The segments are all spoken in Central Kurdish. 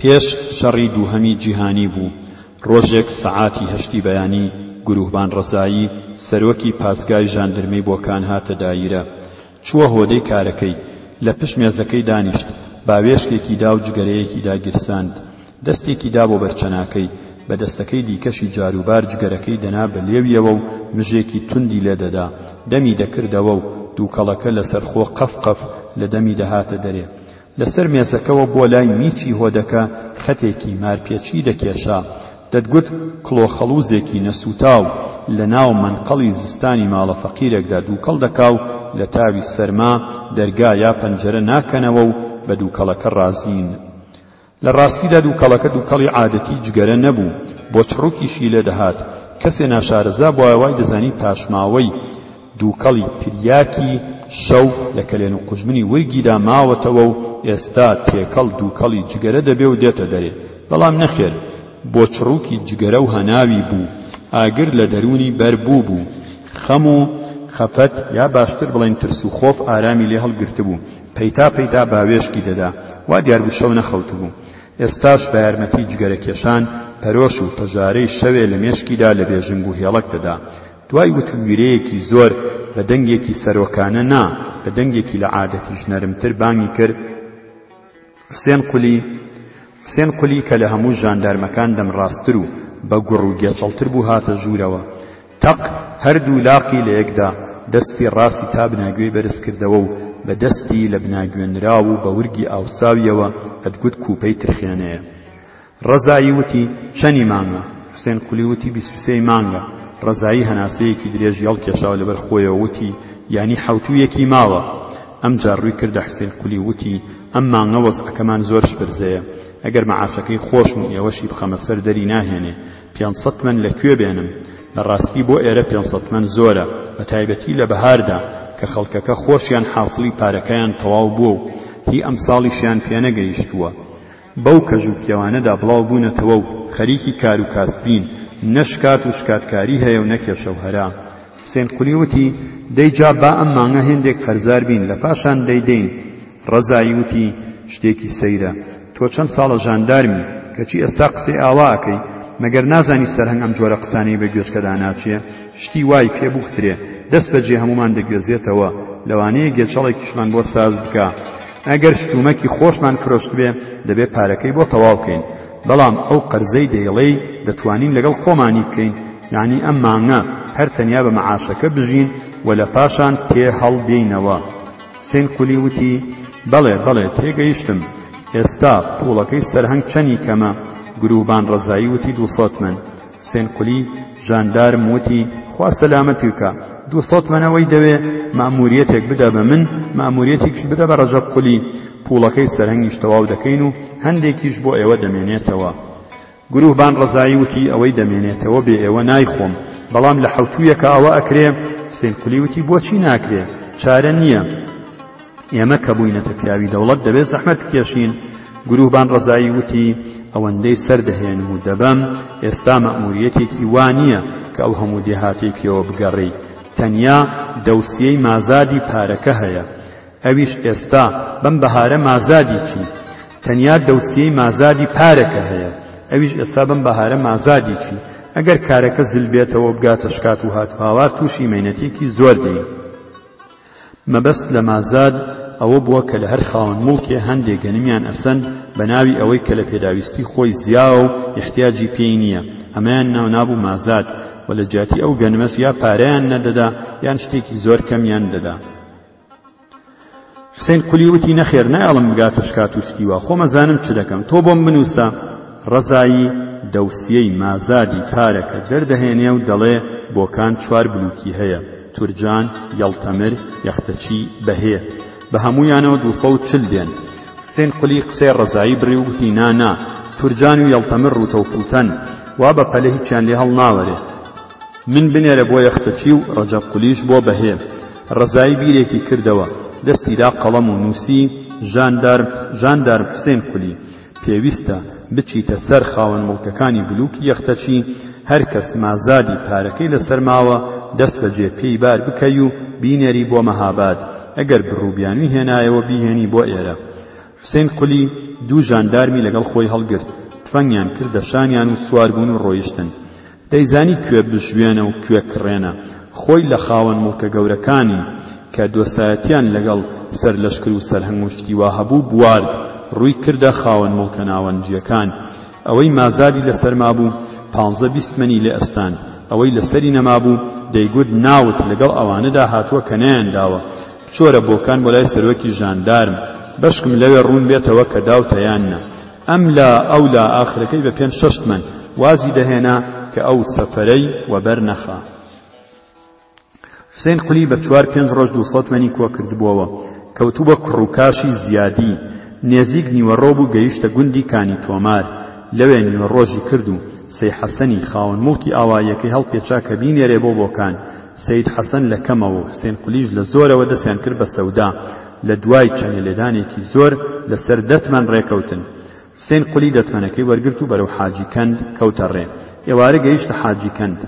پێش شەڕی دووهەمی جیهانی بوو، ڕۆژێک سەعاتی هەشتی بەیانی گروهبان ڕەزایی سەرۆکی پاسگای ژاندرمی بۆکان هاتە داییرە. چووە هۆدەی کارەکەی. لە پشت مێزەکەی دانیشت، باوێشکێکی دا و جگەرەیەکی داگیرساند. دەستێکی دا بۆ بەرچەناکەی، بە دەستەکەی دیکەشی جاروبار جگەرەکەی دەنا بە لێویەوە و مژێکی توندی لێ دەدا. دەمی دەکردەوە و دووکەڵەکە لەسەر خۆ قەف قەف لە دەمی دەهاتە دەرێ. لەسەر مێزەکەوە بۆ لای میچی هۆدەکە خەتێکی مارپێچی دەکێشا، دەتگوت کڵۆخەڵووزێکی نەسووتاو لە ناو مەنقەڵی زستانی ماڵە فەقیرێکدا دووکەڵ دەکا و لە تاوی سەرما دەرگا یا پەنجەرە ناکەنەوە و بە دووکەڵەکە ڕازین. لە ڕاستیدا دووکەڵەکە دووکەڵی عادەتی جگەرە نەبوو، بۆچڕووکیشی لێ دەهات، کەسێ ناشارەزا بوایە وای دەزانی پاشماوەی، دووکەڵی تریاکی شەو لە کەلێن و قوژمنی ورگیدا ماوەتەوە و ئێستا تێکەڵ دووکەڵی جگەرە دەبێ و دێتە دەرێ، بەڵام نەخێر، بۆچڕووکی جگەرە و هەناوی بوو، ئاگر لە دەروونی بەر بووبوو، خەم و خەفەت یا باشتر بڵێین ترس و خۆف ئارامی لێ هەڵگرتبوو، پەیتا پەیتا باوێشکی دەدا، وا دیار بوو شەو نەخەوتبوو. ئێستاش بە یارمەتی جگەرەکێشان پەرۆش و پەژارەی شەوێ لە مێشکیدا لە بێژنگ و هێڵەک دەدا. دوای وتوویرەیەکی زۆر بە دەنگێکی سەرۆکانە نا، بە دەنگێکی لە عادەتیش نەرمتر بانگی کرد، حوسێن قولی! حوسێن قولی کە لە هەموو ژاندارمەکان دەمڕاستتر و بە گوڕ و گێچەڵتر بوو هاتە ژوورەوە. تەق! هەر دوو لاقی لە یەک دا، دەستی ڕاستی تا بناگوێی بەرز کردەوە و بە دەستی لە بناگوێنراو و بە ورگی ئاوساویەوە ئەتگوت کووپەی ترخێنەیە. ڕەزایی وتی، چەنی مانگە؟ حوسێن قولی وتی، بیست و سێ ی مانگە. ڕەزایی هەناسەیەکی درێژی هەڵکێشاو لەبەر خۆیەوە وتی، یانی حەوت و یەکی ماوە؟ ئەمجار ڕووی کردە حوسێن قولی وتی، ئەم مانگە وەزعەکەمان زۆر شپرزەیە، ئەگەر مەعاشەکەی خۆشم و ئێوەشی بخەمە سەر دەری ناهێنێ. پێنج سەد تمەن لە کوێ بێنم؟ لە ڕاستی بۆ ئێرە پێنج سەد تمەن زۆرە، بە تایبەتی لە بەهاردا کە خەڵکەکە خۆشیان حاسڵی پارەکەیان تەواو بووە و هی ئەمساڵیشیان پێ نەگەیشتووە. بەو کەژ و پێوانەدا بڵاو بوونەتەوە و خەریکی کار و کاسبین، نە شکات و شکاتکاری هەیە و نە کێشە و هەرا. حسێن قولی وتی، دەی جا با ئەم مانگە هێندێک قەرزار بین، لە پاشان دەیدەین. ڕەزایی وتی، شتێکی سەیرە، تۆ چەند ساڵە ژاندارمی، کەچی ئێستا قسەی ئاوا ئەکەی، مەگەر نازانی سەرهەنگ ئەم جۆرە قسانەی بە گوێچکەدا ناچێ، شتی وای پێ بوخترێ، دەست بەجێ هەموومان دەگوێزێتەوە، لەوانەیە گێچەڵێکیشمان بۆ ساز بکا. ئەگەر شتومەکی خۆشمان فرۆشتبێ دەبێ پارەکەی بۆ تەواو کەین بەڵام ئەو قەرزەی دەیڵێی دەتوانین لەگەڵ خۆمانی بکەین یەعنی ئەم مانگە هەر تەنیا بە مەعاشەکە بژین و لە پاشان تێ هەڵدێینەوە حسین قولی وتی بەڵێ بەڵێ تێگەیشتم ئێستا پوڵەکەی سەرهەنگ چەنی کەمە گروبان ڕەزایی وتی دوسەد من حسێن قولی ژاندارم وتی خوا سەلامەتی بکا دوو سەد مەنەوەی دەوێ مەموریەتێک بدە بە من مەموریەتێکش بدە بە ڕەجەب قولی پوڵەکەی سەرهەنگیش تەواو دەکەین و هەندێکیش بۆ ئێوە دەمێنێتەوە گروهبان ڕزایی وتی ئەوەی دەمێنێتەوە بێ ئێوە نایخۆم بەڵام لە حوتویەکە ئەوە ئەکرێ حسین قلی وتی بۆچی ناکرێ چارە نییە ئێمە کە بووینەتە پیاوی دەوڵەت دەبێت زەحمەت بکێشین گروهبان ڕەزایی وتی ئەوەندەی سەر دەهێنم و دەبەم ئێستا مەموریەتێکی وانییە کە ئەو هەموو دێهاتەی پێوە بگەڕی تەنیا دەوسیەی مازادی پارەکە هەیە ئەویش ئێستا بەم بەهارە مازادی چی تەنیا دەوسیەی مازادی پارەکە هەیە ئەویش ئێستا بەم بەهارە مازادی چی ئەگەر کارەکە زل بێتەوە بگاتە شکات و هاتوهاوار تووشی مەینەتێکی زۆر دەین مەبەست لە مازاد ئەوە بووە کە لە هەر خاوەن موڵکێ هەندێ گەنمیان ئەسەند بە ناوی ئەوەی کە لە پێداویستی خۆی زیاوە و ئیحتیاجی پێی نییە، ئەمەیان ناو نابوو مازاد و لە جیاتی ئەو گەنمەش یا پارەیان نەدەدا یان شتێکی زۆر کەمیان دەدا. حسین قولی وتی نەخێر نایەڵم بگاتە شکات و شتی وا، خۆم ئەزانم چ دەکەم، تۆ بۆم بنووسە. ڕەزایی دەوسیەی مازادی پارەکە دەردەهێنێ و دەڵێ بۆکان چوار بلووکی هەیە، تورجان، یەڵتەمر، یەختەچی، بەهێ، بە هەموویانەوە دوو سەد و چل دێن. حوسێن قولی قسەی ڕەزایی بڕی و گوتی، نا نا، تورجان و یەڵتەمر ڕووتە و پووتەن، وا بە پەلە هیچیان لێ هەڵناوەرێ. من بنێرە بۆ یەختەچی و ڕەجەب قولیش بۆ بەهێ. ڕەزایی بیرێکی کردەوە، دەستی دا قەڵەم و نووسی، ژاندارم، ژاندارم حوسێن قولی. پێویستە بچیتە سەر خاوەن موڵکەکانی بلوکی یەختەچی هەر کەس مازادی پارەکەی لەسەر ماوە دەست بەجێ پێی بار بکەی و بینێری بۆ مەهاباد ئەگەر بڕ و بیانوی هێنایەوە بیهێنی بۆ ئێرە حوسەین قولی دوو ژاندارمی لەگەڵ خۆی هەڵگرت تفەنگیان کردە شانیان و سواربوون و ڕۆیشتن دەیزانی کوێ بشوێنە و کوێ کڕێنە، خۆی لە خاوەن موڵکە گەورەکانی کە دۆستایەتییان لەگەڵ سەرلەشکر و سەرهەنگ و شتی وا هەبوو بوارد، ڕووی کردە خاوەن موڵکە ناوەنجییەکان. ئەوەی مازادی لەسەر مابوو پانزە بیست تمەنی لێ ئەستاند، ئەوەی لەسەری نەمابوو دەیگوت ناوت لەگەڵ ئەوانەدا هاتووە کە نەیانداوە، بچۆرە بۆکان بۆ لای سەرۆکی ژاندارم، بەشکم لەوێ ڕوون بێتەوە کە داوتە یان نە. ئەم لا ئەو لا ئاخرەکەی بە پێنج شەش تمەن وازی دەهێنا کە ئەو سەفەرەی وەبەر نەخا. حسێن قولی بە چوار پێنج ڕۆژ دوو سەد تمەنی کۆ کردبووەوە، کەوتبووە کڕوکاشی زیادی، نێزیک نیوەڕۆ بوو گەیشتە گوندی کانی تۆمار، لەوێ نیوەڕۆژی کرد و سەی حەسەنی خاوەن موڵکی ئاواییەکەی هەڵپێچا کە بینێرێ بۆ بۆکان، سەید حەسەن لە کەمەوە و حسێن قولیش لە زۆرەوە دەستیان کرد بە سەودا، لە دوای چەنێ لێدانێکی زۆر لەسەر دەتمەن ڕێکەوتن. حوسێن قولی دەتمەنەکەی وەرگرت و بەرەو حاجی کەند کەوتە ڕێ. ئێوارە گەیشتە حاجی کەند.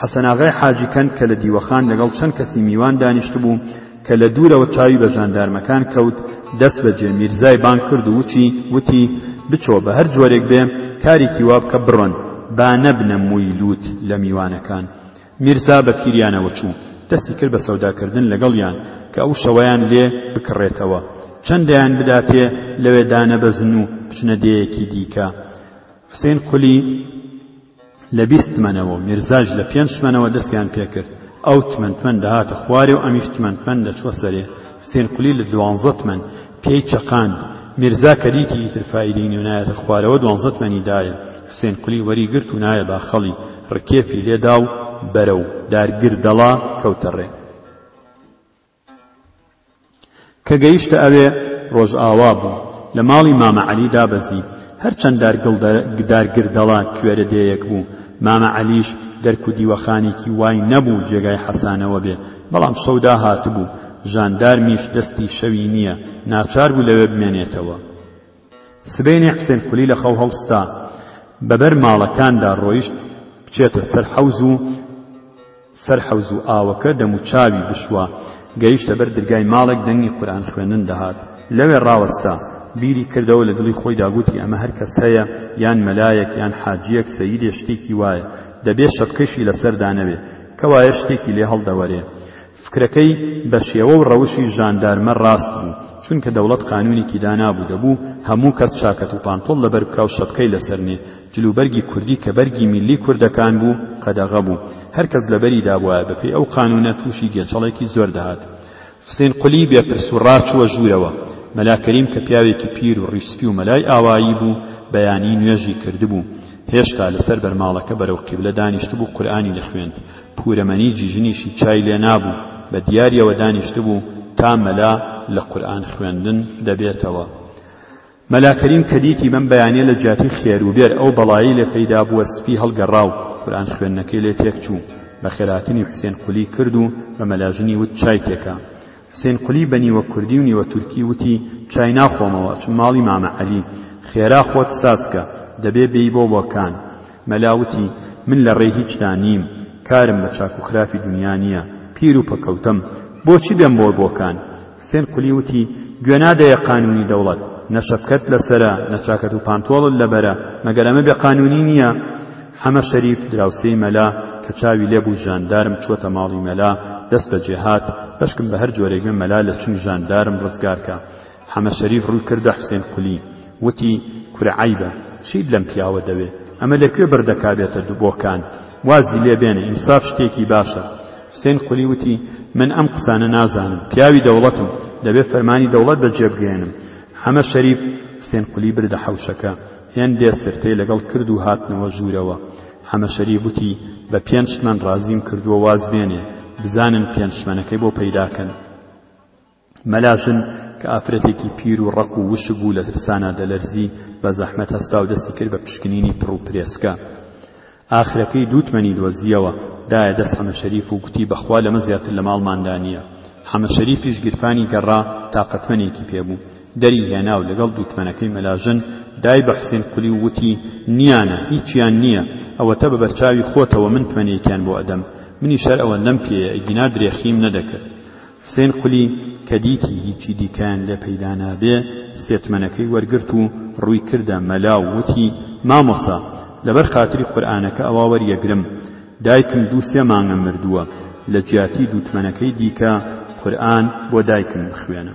حەسەناغای حاجی کەند کە لە دیوەخان لەگەڵ چەند کەسی میوان دانیشتبوو، کە لە دوورەوە چاوی بە ژاندارمەکان کەوت، دەست بەجێ میرزای بانگ کرد و وتی، وتی، بچۆ، بە هەر جۆرێک بێ، کارێکی وا بکە بڕۆن، با نەبنە مووی لووت لە میوانەکان. میرزا بە پیریانەوە چوو، دەستی کرد بە سەودا کردن لەگەڵیان کە ئەو شەوەیان لێ بکڕێتەوە، چەند دەیان بداتێ لەوێ دانەبەزن و بچنە دێیەکی دیکە. حوسەین قولی لە بیست تمەنەوە و میرزاش لە پێنج تمەنەوە دەستیان پێ کرد. ئەو تمەن تمەن دەهاتە خوارێ و ئەمیش تمەن تمەن دەچووە سەرێ. حوسەین قولی لە دوانزە تمەن، پێی چەقاند، میرزا کەلیکی ئیتر فایلینی و نایەتە خوارەوە دوانزە توێنی دایە، حوسێن کولی وەری گرت و نایە باخەڵی، ڕکێفی لێ دا و بەرەو، دار گردەڵا، کەوتە ڕێ. کە گەیشتە ئەوێ، ڕۆژئاوا بوو. لە ماڵی مامە عەلی دابەزی. هەر چەند دار گڵدە، دار گردەڵا، کوێرە دێیەک بوو، مامە عەلیش دەرک و دیوەخانێکی وای نەبوو جێگای حەسانەوە بێ، بەڵام شەو داهاتبوو، ژاندارمیش دەستی شەوی نییە، ناچار بوو لەوێ بمێنێتەوە. سبەینێ حسێن قولی لە خەو هەڵستا، بە بەر ماڵەکاندا ڕۆیشت بچێتە سەر حەوز و سەر حەوز و ئاوەکە دەموچاوی بشوا، گەیشتە بەر درگای ماڵێک دەنگی قورئان خوێندن دەهات، لەوێ ڕاوەستا، بیری کردەوە لە دڵی خۆیدا گوتی ئەمە هەر کەس هەیە، یان مەلایەک، یان حاجییەک، سەیدێ شتێکی وایە، دەبێ شەپکەشی لەسەردا نەبێ. کەوایە شتێکی لێ هەڵدەوەرێ. فکرەکەی بە شێوە و ڕەوشی ژاندارمە ڕاست بوو، چونکە دەوڵەت قانوونێکی دانابوو دەبوو هەموو کەس چاکەت و پانتۆڵ لەبەر بکا و شەپکەی لەسەر نێ، جلوبەرگی کوردی کە بەرگی میللی کوردەکان بوو قەدەغە بوو، هەر کەس لەبەری دابوایە بەپێی ئەو قانوونە تووشی گێچەڵێکی زۆر دەهات. حسێن قولی بێ پرس و ڕا چووە ژوورەوە. مەلا کەریم کە پیاوێکی پیر و ڕیش سپی و مەلای ئاوایی بوو، بەیانی نوێژی کردبوو. هێشتا لە سەر بەرماڵەکە بەرەو قیبلە دانیشتبوو قورئانی دەخوێند. پوورە مەنیجی ژنیشی چای لێ نابوو. بە دیارییەوە دانیشتبوو تا مەلا لە قورئان خوێندن دەبێتەوە. مەلا کەریم کە دیتی بەم بەیانیە لە جیاتی خێر و بێر ئەو بەڵایەی لێ پەیدا بووە سپی هەڵگەڕا و قورئان خوێندنەکەی لێ تێک چوو، بە خێرهاتنی حوسێن قولی کرد و بە مەلا ژنی وت چای تێکە. حوسێن قولی بە نیوە کوردی و نیوە تورکی وتی چای ناخۆمەوە ئەچم ماڵی مامە عەلی. خێرا خۆت ساز کە، دەبێ بێی بۆ بۆکان. مەلا وتی من لە ڕێی هیچدا نیم، کارم بە چاک و خراپی دونیا نییە، پیر و پەکەوتەم، بۆچی بێم بۆ بۆکان؟ حسێن قولی وتی، گوێ نادەیە قانوونی دەوڵەت، نە شەپکەت لە سەرە، نە چاکەت و پانتۆڵت لە بەرە، مەگەر ئەمە بێ قانوونی نییە؟ حەمە شەریف، دراوسێی مەلا، کە چاوی لێ بوو ژاندارم چووەتە ماڵی مەلا، دەست بە جێ هات، بەشکم بە هەر جۆرێک بێ مەلا لە چنگ ژاندارم ڕزگار کە. حەمە شەریف ڕووی کردە حسێن قولی، وتی، کورە عەیبە، چیت لەم پیاوە دەوێ؟ ئەمە لە کوێ بردە کا بێتە دبۆکان؟ وازی لێ بێنە، ئینساف شتێکی باشە. حسێن قولی وتی، من ئەم قسانە نازانم، پیاوی دەوڵەتم، دەبێت فەرمانی دەوڵەت بە جێ بگەیەنم. حەمە شەریف، حسێن قولی بردە حەوشەکە، هێندێ سرتەی لەگەڵ کرد و هاتنەوە ژوورەوە. حەمە شەریف وتی، بە پێنج تمەن ڕازیم کردووە واز بێنێ، بزانن پێنج تمەنەکەی بۆ پەیدا کەن. مەلا ژن کە ئافرەتێکی پیر و ڕەق و وشک بوو لە ترسانا دەلەرزی، بە زەحمەت هەستا و دەستی کرد بە پشکنینی پڕ و پرێسکە. ئاخرەکەی دوو تمەنی دۆزییەوە، دایە دەست حەمە شەریف و گوتی بە خوا لەمە زیاتر لە ماڵماندا نییە. حەمە شەریفیش گیرفانی گەڕا، تاقەتمەنێکی پێ بوو. دەری هێنا و لەگەڵ دوو تمەنەکەی مەلا ژن دای بە حوسێن قولی و وتی، نییانە، هیچیان نییە، ئەوەتە بە بەرچاوی خۆتەوە من تمەنێکیان بۆ ئەدەم. منیش هەر ئەوەندەم پێیە، ئیگینا درێخیم نەدەکرد. حسێن قولی کە دیتی هیچی دیکەیان لێ پەیدا نابێ، سێتمەنەکەی وەرگرت و ڕووی کردە مەلا و وتی، مامۆسا! لەبەر خاتری قورئانەکە ئەوە وەریەگرم. دایکم دوو سێ مانگە مردووە، لە جیاتی دوو تمەنەکەی دیکە قورئان بۆ دایکم بخوێنە.